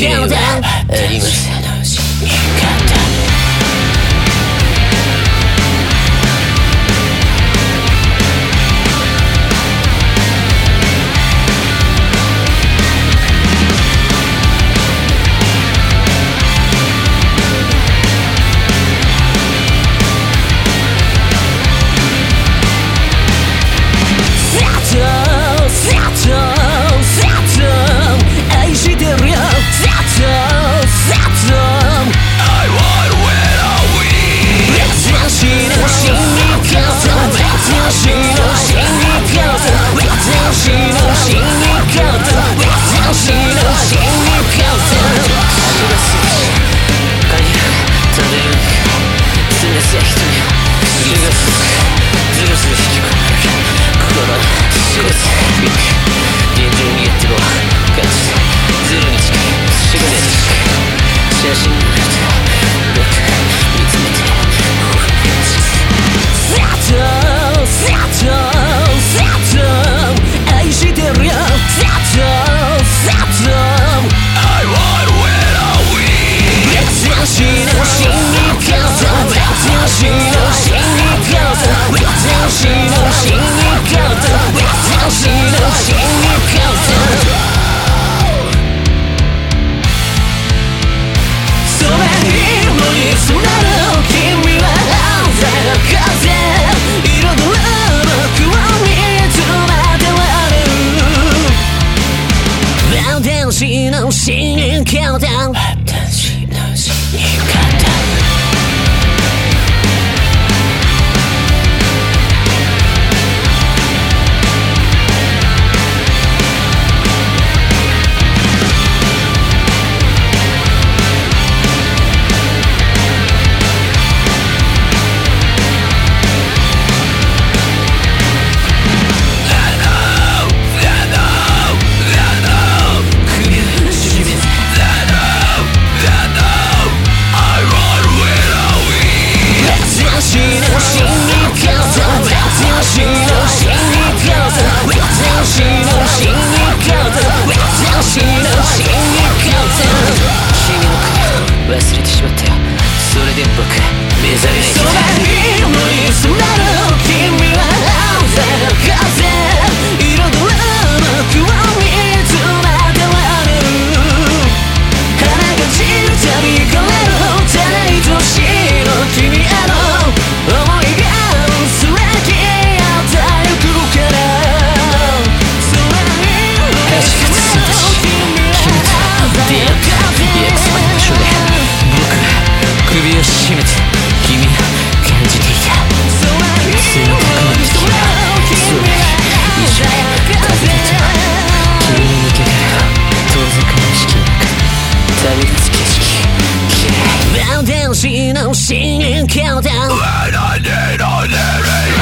綺麗なありま count book being. And I need on every